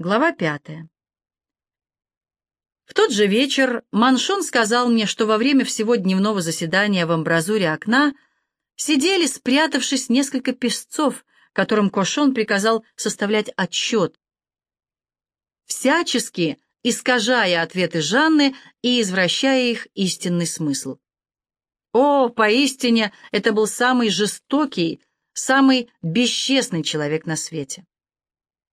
Глава пятая. В тот же вечер Маншон сказал мне, что во время всего дневного заседания в амбразуре окна сидели, спрятавшись, несколько песцов, которым Кошон приказал составлять отчет, всячески искажая ответы Жанны и извращая их истинный смысл. О, поистине, это был самый жестокий, самый бесчестный человек на свете.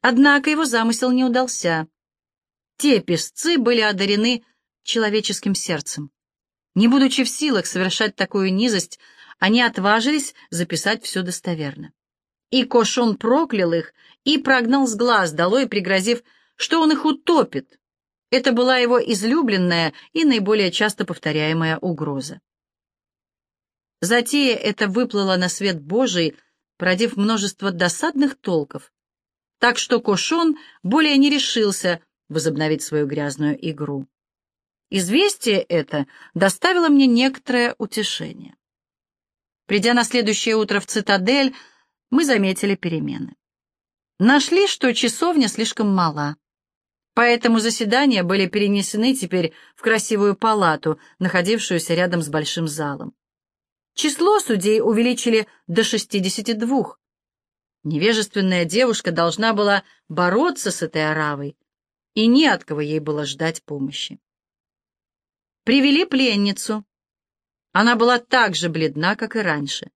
Однако его замысел не удался. Те песцы были одарены человеческим сердцем. Не будучи в силах совершать такую низость, они отважились записать все достоверно. И Кошон проклял их и прогнал с глаз долой, пригрозив, что он их утопит. Это была его излюбленная и наиболее часто повторяемая угроза. Затея эта выплыла на свет Божий, породив множество досадных толков, так что Кошон более не решился возобновить свою грязную игру. Известие это доставило мне некоторое утешение. Придя на следующее утро в цитадель, мы заметили перемены. Нашли, что часовня слишком мала. Поэтому заседания были перенесены теперь в красивую палату, находившуюся рядом с большим залом. Число судей увеличили до 62, Невежественная девушка должна была бороться с этой оравой, и не от кого ей было ждать помощи. Привели пленницу. Она была так же бледна, как и раньше.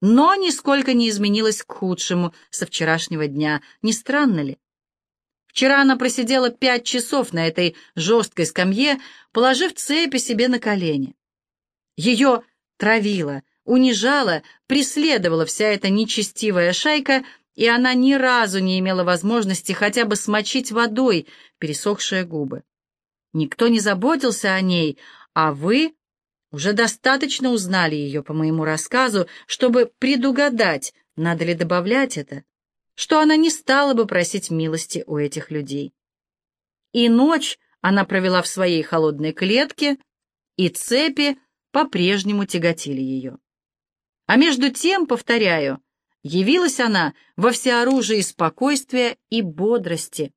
Но нисколько не изменилась к худшему со вчерашнего дня. Не странно ли? Вчера она просидела пять часов на этой жесткой скамье, положив цепи себе на колени. Ее травило, унижала, преследовала вся эта нечестивая шайка, и она ни разу не имела возможности хотя бы смочить водой пересохшие губы. Никто не заботился о ней, а вы уже достаточно узнали ее по моему рассказу, чтобы предугадать, надо ли добавлять это, что она не стала бы просить милости у этих людей. И ночь она провела в своей холодной клетке, и цепи по-прежнему тяготили ее. А между тем, повторяю, явилась она во всеоружии спокойствия и бодрости,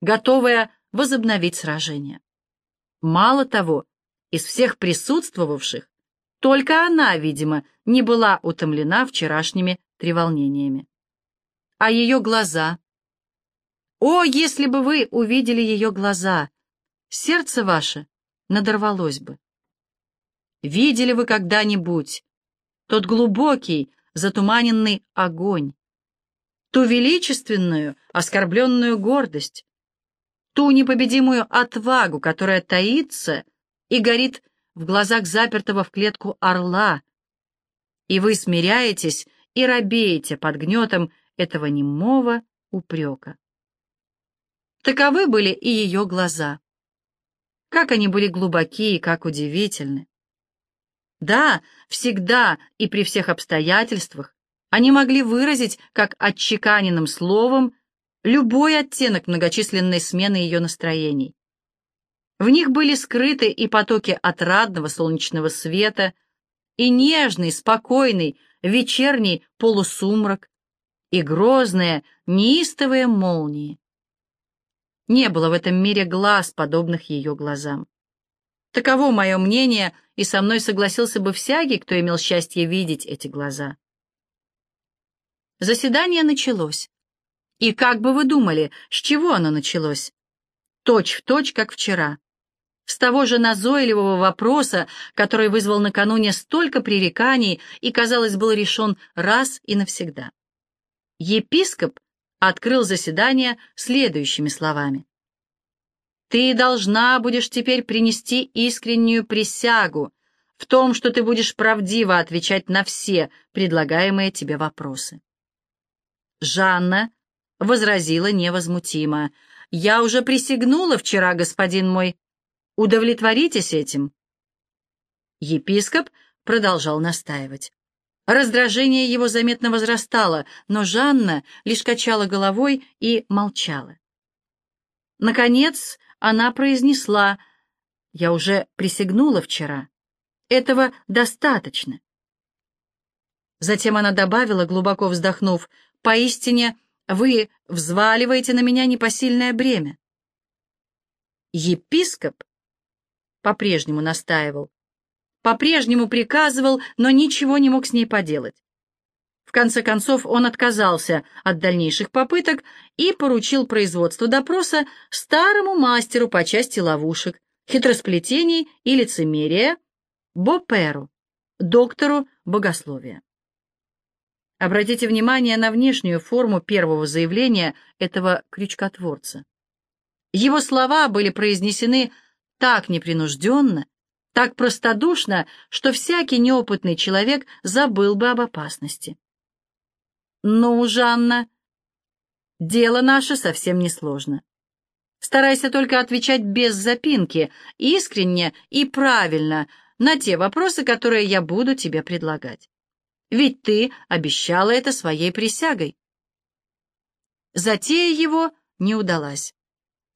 готовая возобновить сражение. Мало того, из всех присутствовавших, только она, видимо, не была утомлена вчерашними треволнениями. А ее глаза... О, если бы вы увидели ее глаза! Сердце ваше надорвалось бы. Видели вы когда-нибудь тот глубокий, затуманенный огонь, ту величественную, оскорбленную гордость, ту непобедимую отвагу, которая таится и горит в глазах запертого в клетку орла, и вы смиряетесь и робеете под гнетом этого немого упрека. Таковы были и ее глаза. Как они были глубоки и как удивительны. Да, всегда и при всех обстоятельствах они могли выразить, как отчеканенным словом, любой оттенок многочисленной смены ее настроений. В них были скрыты и потоки отрадного солнечного света, и нежный, спокойный, вечерний полусумрак, и грозные, неистовые молнии. Не было в этом мире глаз, подобных ее глазам. Таково мое мнение, и со мной согласился бы всякий, кто имел счастье видеть эти глаза. Заседание началось. И как бы вы думали, с чего оно началось? Точь в точь, как вчера. С того же назойливого вопроса, который вызвал накануне столько пререканий и, казалось, был решен раз и навсегда. Епископ открыл заседание следующими словами. Ты должна будешь теперь принести искреннюю присягу в том, что ты будешь правдиво отвечать на все предлагаемые тебе вопросы. Жанна возразила невозмутимо. «Я уже присягнула вчера, господин мой. Удовлетворитесь этим». Епископ продолжал настаивать. Раздражение его заметно возрастало, но Жанна лишь качала головой и молчала. Наконец она произнесла, «Я уже присягнула вчера. Этого достаточно». Затем она добавила, глубоко вздохнув, «Поистине, Вы взваливаете на меня непосильное бремя. Епископ по-прежнему настаивал, по-прежнему приказывал, но ничего не мог с ней поделать. В конце концов он отказался от дальнейших попыток и поручил производство допроса старому мастеру по части ловушек, хитросплетений и лицемерия Боперу, доктору богословия. Обратите внимание на внешнюю форму первого заявления этого крючкотворца. Его слова были произнесены так непринужденно, так простодушно, что всякий неопытный человек забыл бы об опасности. «Ну, Жанна, дело наше совсем несложно. Старайся только отвечать без запинки, искренне и правильно на те вопросы, которые я буду тебе предлагать. Ведь ты обещала это своей присягой». Затея его не удалась.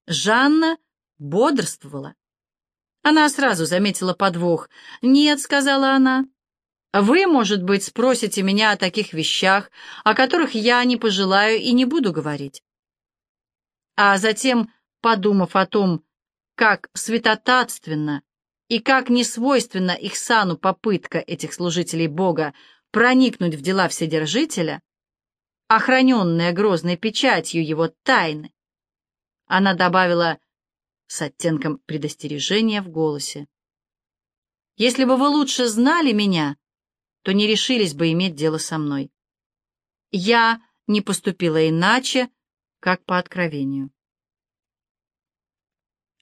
Жанна бодрствовала. Она сразу заметила подвох. «Нет», — сказала она, вы, может быть, спросите меня о таких вещах, о которых я не пожелаю и не буду говорить. А затем, подумав о том, как святотатственно и как несвойственна их сану попытка этих служителей Бога проникнуть в дела Вседержителя, охраненная грозной печатью его тайны, она добавила с оттенком предостережения в голосе. «Если бы вы лучше знали меня, то не решились бы иметь дело со мной. Я не поступила иначе, как по откровению.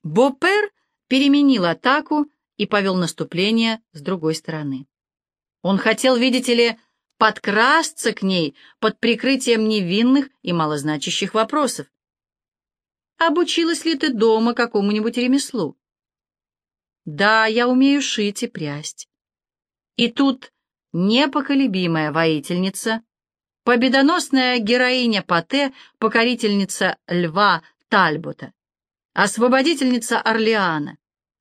Бопер переменил атаку и повел наступление с другой стороны. Он хотел, видите ли, подкрасться к ней под прикрытием невинных и малозначащих вопросов. «Обучилась ли ты дома какому-нибудь ремеслу?» «Да, я умею шить и прясть». И тут непоколебимая воительница, победоносная героиня Пате, покорительница льва Тальбота, освободительница Орлеана,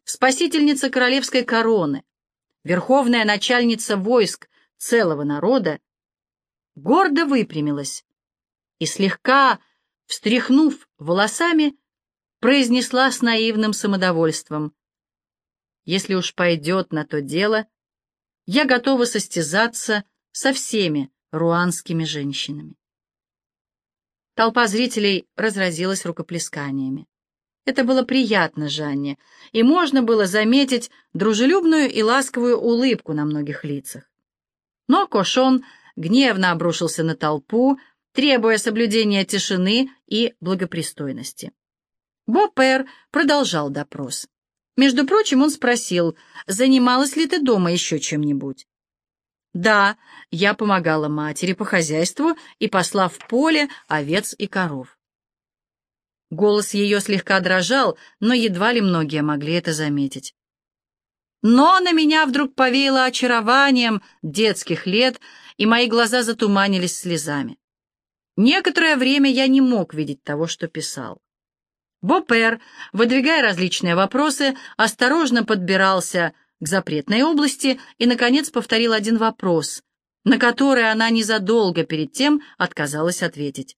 спасительница королевской короны, верховная начальница войск целого народа, гордо выпрямилась и, слегка встряхнув волосами, произнесла с наивным самодовольством, «Если уж пойдет на то дело, я готова состязаться со всеми руанскими женщинами. Толпа зрителей разразилась рукоплесканиями. Это было приятно Жанне, и можно было заметить дружелюбную и ласковую улыбку на многих лицах. Но Кошон гневно обрушился на толпу, требуя соблюдения тишины и благопристойности. Бопер продолжал допрос. Между прочим, он спросил, занималась ли ты дома еще чем-нибудь. Да, я помогала матери по хозяйству и посла в поле овец и коров. Голос ее слегка дрожал, но едва ли многие могли это заметить. Но на меня вдруг повеяло очарованием детских лет, и мои глаза затуманились слезами. Некоторое время я не мог видеть того, что писал. Бопер, выдвигая различные вопросы, осторожно подбирался к запретной области и, наконец, повторил один вопрос, на который она незадолго перед тем отказалась ответить.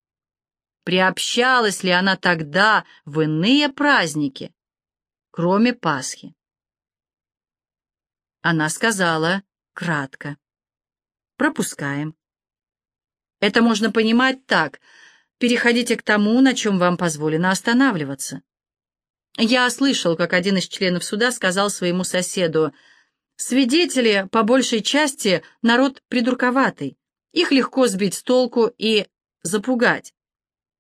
Приобщалась ли она тогда в иные праздники, кроме Пасхи? Она сказала кратко. Пропускаем. Это можно понимать так — переходите к тому, на чем вам позволено останавливаться. Я слышал, как один из членов суда сказал своему соседу, «Свидетели, по большей части, народ придурковатый, их легко сбить с толку и запугать.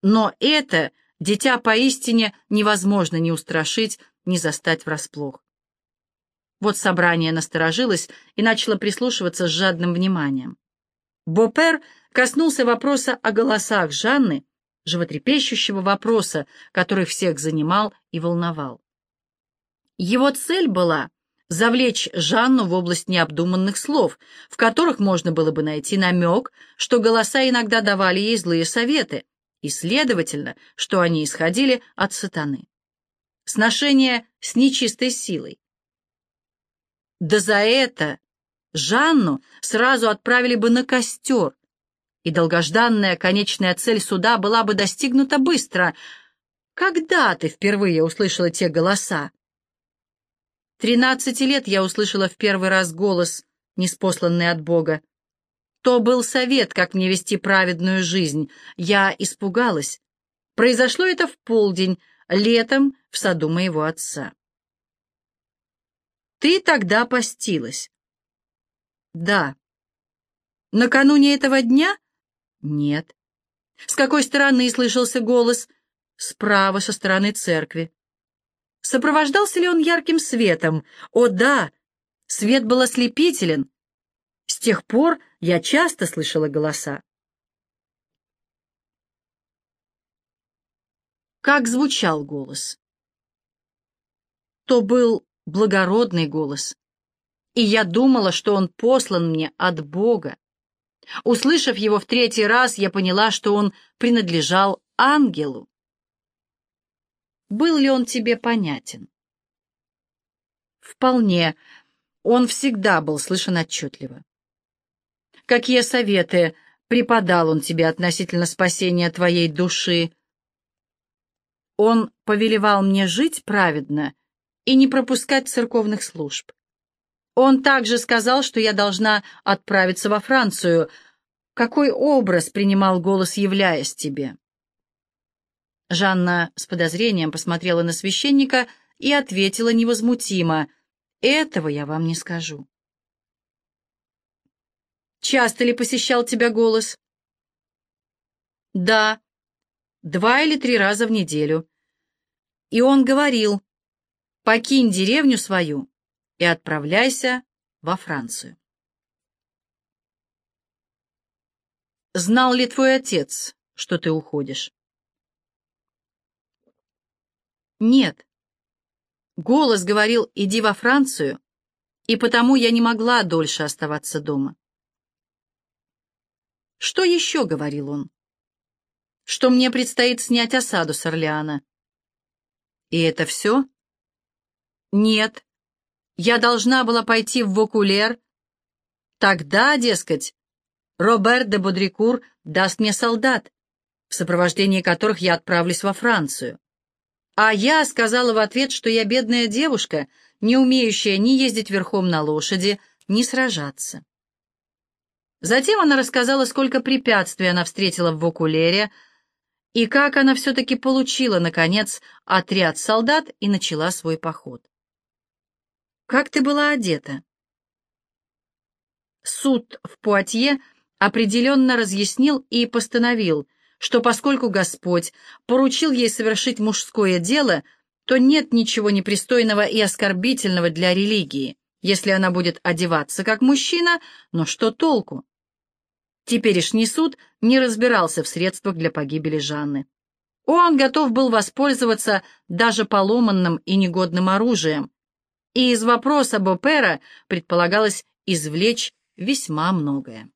Но это, дитя поистине, невозможно ни устрашить, ни застать врасплох». Вот собрание насторожилось и начало прислушиваться с жадным вниманием. Бопер коснулся вопроса о голосах Жанны, животрепещущего вопроса, который всех занимал и волновал. Его цель была завлечь Жанну в область необдуманных слов, в которых можно было бы найти намек, что голоса иногда давали ей злые советы, и, следовательно, что они исходили от сатаны. Сношение с нечистой силой. Да за это Жанну сразу отправили бы на костер, и долгожданная конечная цель суда была бы достигнута быстро. Когда ты впервые услышала те голоса? Тринадцати лет я услышала в первый раз голос, неспосланный от Бога. То был совет, как мне вести праведную жизнь. Я испугалась. Произошло это в полдень, летом, в саду моего отца. Ты тогда постилась? Да. Накануне этого дня? Нет. С какой стороны слышался голос? Справа, со стороны церкви. Сопровождался ли он ярким светом? О, да! Свет был ослепителен. С тех пор я часто слышала голоса. Как звучал голос? То был благородный голос, и я думала, что он послан мне от Бога. Услышав его в третий раз, я поняла, что он принадлежал ангелу. Был ли он тебе понятен? Вполне. Он всегда был слышен отчетливо. Какие советы преподал он тебе относительно спасения твоей души? Он повелевал мне жить праведно и не пропускать церковных служб. Он также сказал, что я должна отправиться во Францию. Какой образ принимал голос, являясь тебе? Жанна с подозрением посмотрела на священника и ответила невозмутимо. «Этого я вам не скажу». «Часто ли посещал тебя голос?» «Да, два или три раза в неделю». И он говорил, «Покинь деревню свою и отправляйся во Францию. Знал ли твой отец, что ты уходишь? Нет. Голос говорил «иди во Францию», и потому я не могла дольше оставаться дома. Что еще говорил он? Что мне предстоит снять осаду с Орлеана. И это все? Нет, я должна была пойти в Вокулер. Тогда, дескать, Роберт де Бодрикур даст мне солдат, в сопровождении которых я отправлюсь во Францию. А я сказала в ответ, что я бедная девушка, не умеющая ни ездить верхом на лошади, ни сражаться. Затем она рассказала, сколько препятствий она встретила в Вокулере, и как она все-таки получила, наконец, отряд солдат и начала свой поход. Как ты была одета? Суд в Пуатье определенно разъяснил и постановил, что поскольку Господь поручил ей совершить мужское дело, то нет ничего непристойного и оскорбительного для религии, если она будет одеваться как мужчина, но что толку? Теперешний суд не разбирался в средствах для погибели Жанны. Он готов был воспользоваться даже поломанным и негодным оружием, и из вопроса Бопера предполагалось извлечь весьма многое.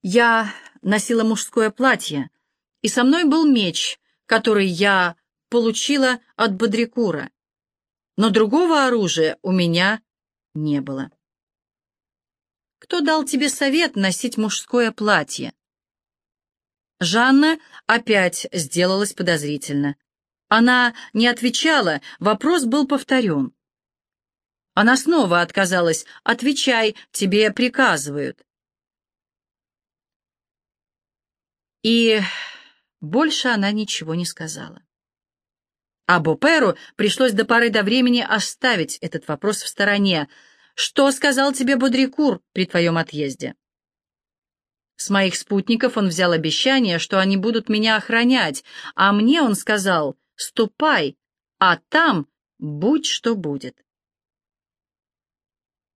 Я носила мужское платье, и со мной был меч, который я получила от Бодрикура, но другого оружия у меня не было. Кто дал тебе совет носить мужское платье? Жанна опять сделалась подозрительно. Она не отвечала, вопрос был повторен. Она снова отказалась. «Отвечай, тебе приказывают». И больше она ничего не сказала. А Боперу пришлось до поры до времени оставить этот вопрос в стороне. «Что сказал тебе Бодрикур при твоем отъезде?» С моих спутников он взял обещание, что они будут меня охранять, а мне он сказал, ступай, а там будь что будет.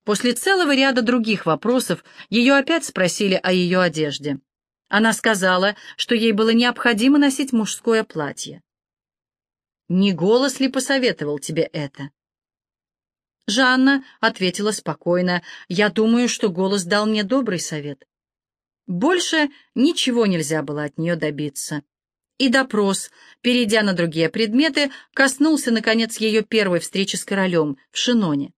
После целого ряда других вопросов ее опять спросили о ее одежде. Она сказала, что ей было необходимо носить мужское платье. «Не голос ли посоветовал тебе это?» Жанна ответила спокойно, «Я думаю, что голос дал мне добрый совет». Больше ничего нельзя было от нее добиться и допрос, перейдя на другие предметы, коснулся, наконец, ее первой встречи с королем в Шиноне.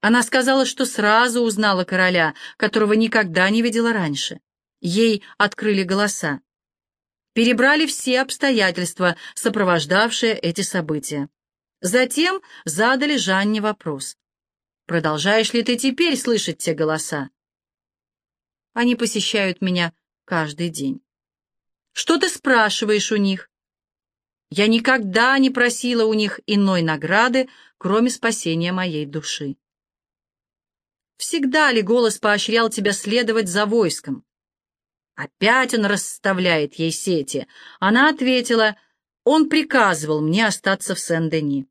Она сказала, что сразу узнала короля, которого никогда не видела раньше. Ей открыли голоса. Перебрали все обстоятельства, сопровождавшие эти события. Затем задали Жанне вопрос. «Продолжаешь ли ты теперь слышать те голоса?» Они посещают меня каждый день. «Что ты спрашиваешь у них?» Я никогда не просила у них иной награды, кроме спасения моей души. Всегда ли голос поощрял тебя следовать за войском? Опять он расставляет ей сети. Она ответила, он приказывал мне остаться в Сен-Дени.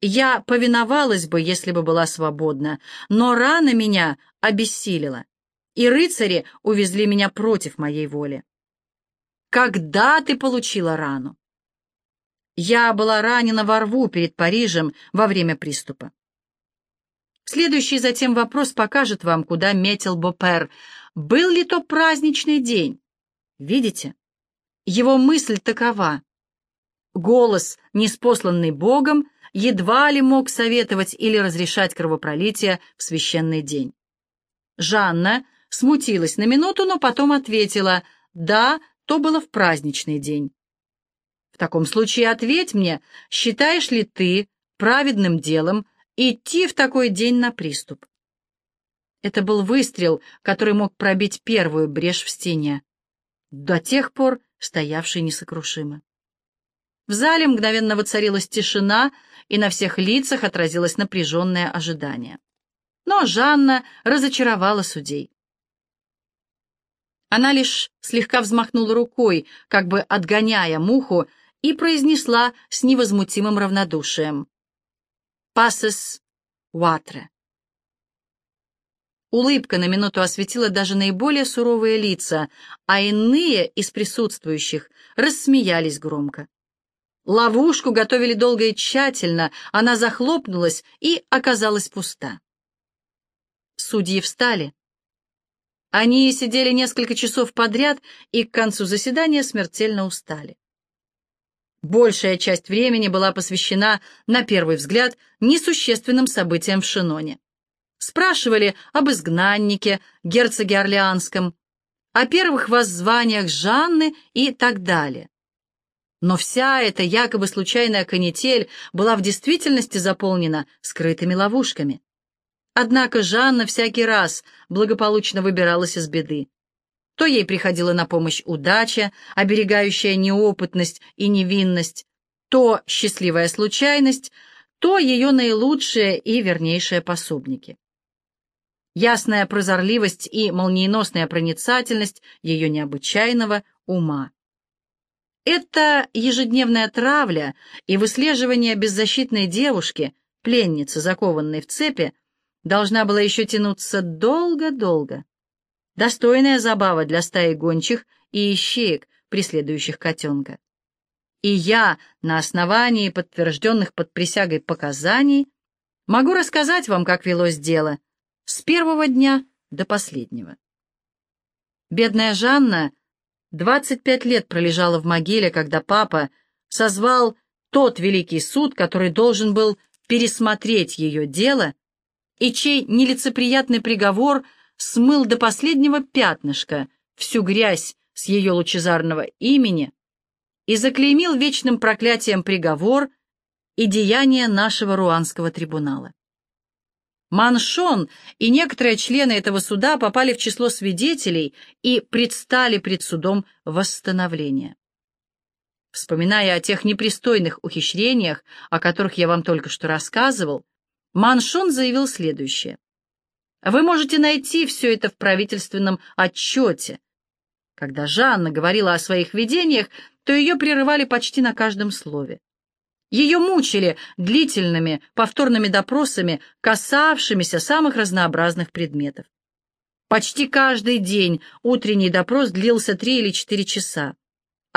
Я повиновалась бы, если бы была свободна, но рана меня обессилила, и рыцари увезли меня против моей воли. Когда ты получила рану? Я была ранена во рву перед Парижем во время приступа. Следующий затем вопрос покажет вам, куда метил Бопер. Был ли то праздничный день? Видите? Его мысль такова. Голос, неспосланный Богом, едва ли мог советовать или разрешать кровопролитие в священный день. Жанна смутилась на минуту, но потом ответила, «Да, то было в праздничный день». «В таком случае ответь мне, считаешь ли ты праведным делом идти в такой день на приступ. Это был выстрел, который мог пробить первую брешь в стене, до тех пор стоявший несокрушимо. В зале мгновенно воцарилась тишина, и на всех лицах отразилось напряженное ожидание. Но Жанна разочаровала судей. Она лишь слегка взмахнула рукой, как бы отгоняя муху, и произнесла с невозмутимым равнодушием. Пасес Уатре. Улыбка на минуту осветила даже наиболее суровые лица, а иные из присутствующих рассмеялись громко. Ловушку готовили долго и тщательно, она захлопнулась и оказалась пуста. Судьи встали. Они сидели несколько часов подряд и к концу заседания смертельно устали. Большая часть времени была посвящена, на первый взгляд, несущественным событиям в Шиноне. Спрашивали об изгнаннике, герцоге Орлеанском, о первых воззваниях Жанны и так далее. Но вся эта якобы случайная канитель была в действительности заполнена скрытыми ловушками. Однако Жанна всякий раз благополучно выбиралась из беды. То ей приходила на помощь удача, оберегающая неопытность и невинность, то счастливая случайность, то ее наилучшие и вернейшие пособники. Ясная прозорливость и молниеносная проницательность ее необычайного ума. Это ежедневная травля и выслеживание беззащитной девушки, пленницы, закованной в цепи, должна была еще тянуться долго-долго. Достойная забава для стаи гончих и ищеек, преследующих котенка. И я, на основании подтвержденных под присягой показаний, могу рассказать вам, как велось дело, с первого дня до последнего. Бедная Жанна 25 лет пролежала в могиле, когда папа созвал тот великий суд, который должен был пересмотреть ее дело, и чей нелицеприятный приговор смыл до последнего пятнышка всю грязь с ее лучезарного имени и заклеймил вечным проклятием приговор и деяния нашего руанского трибунала. Маншон и некоторые члены этого суда попали в число свидетелей и предстали пред судом восстановления. Вспоминая о тех непристойных ухищрениях, о которых я вам только что рассказывал, Маншон заявил следующее. Вы можете найти все это в правительственном отчете. Когда Жанна говорила о своих видениях, то ее прерывали почти на каждом слове. Ее мучили длительными, повторными допросами, касавшимися самых разнообразных предметов. Почти каждый день утренний допрос длился три или четыре часа.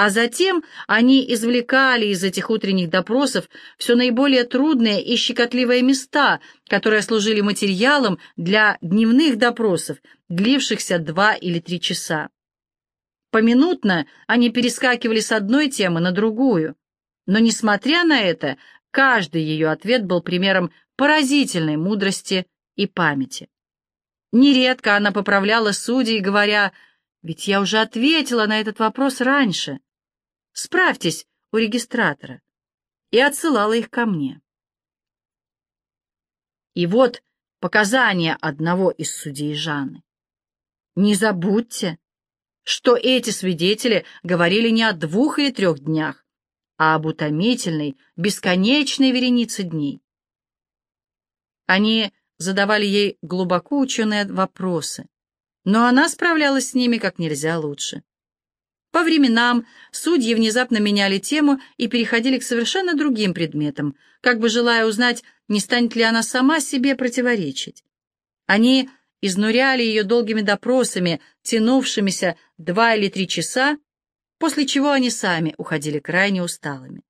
А затем они извлекали из этих утренних допросов все наиболее трудные и щекотливые места, которые служили материалом для дневных допросов, длившихся два или три часа. Поминутно они перескакивали с одной темы на другую, но, несмотря на это, каждый ее ответ был примером поразительной мудрости и памяти. Нередко она поправляла судей, говоря, «Ведь я уже ответила на этот вопрос раньше. Справьтесь у регистратора», и отсылала их ко мне. И вот показания одного из судей Жанны. Не забудьте, что эти свидетели говорили не о двух или трех днях, а об утомительной, бесконечной веренице дней. Они задавали ей глубоко ученые вопросы, но она справлялась с ними как нельзя лучше. По временам судьи внезапно меняли тему и переходили к совершенно другим предметам, как бы желая узнать, не станет ли она сама себе противоречить. Они изнуряли ее долгими допросами, тянувшимися два или три часа, после чего они сами уходили крайне усталыми.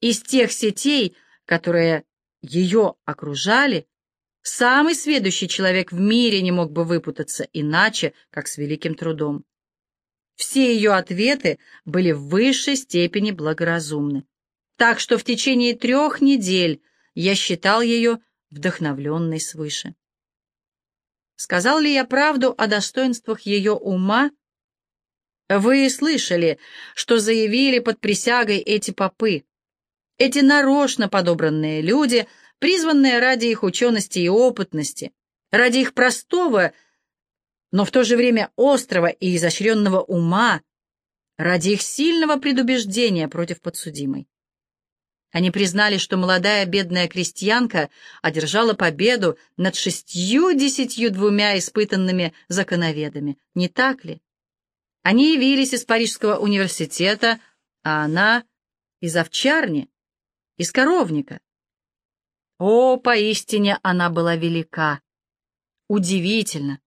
Из тех сетей, которые ее окружали, самый сведущий человек в мире не мог бы выпутаться иначе, как с великим трудом. Все ее ответы были в высшей степени благоразумны, так что в течение трех недель я считал ее вдохновленной свыше. Сказал ли я правду о достоинствах ее ума? Вы слышали, что заявили под присягой эти попы, эти нарочно подобранные люди, призванные ради их учености и опытности, ради их простого, но в то же время острого и изощренного ума, ради их сильного предубеждения против подсудимой. Они признали, что молодая бедная крестьянка одержала победу над шестью-десятью двумя испытанными законоведами. Не так ли? Они явились из Парижского университета, а она из овчарни, из коровника. О, поистине она была велика! Удивительно!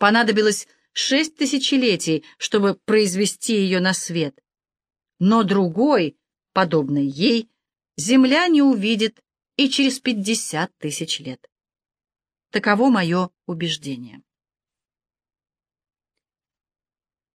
Понадобилось шесть тысячелетий, чтобы произвести ее на свет. Но другой, подобной ей, Земля не увидит и через пятьдесят тысяч лет. Таково мое убеждение.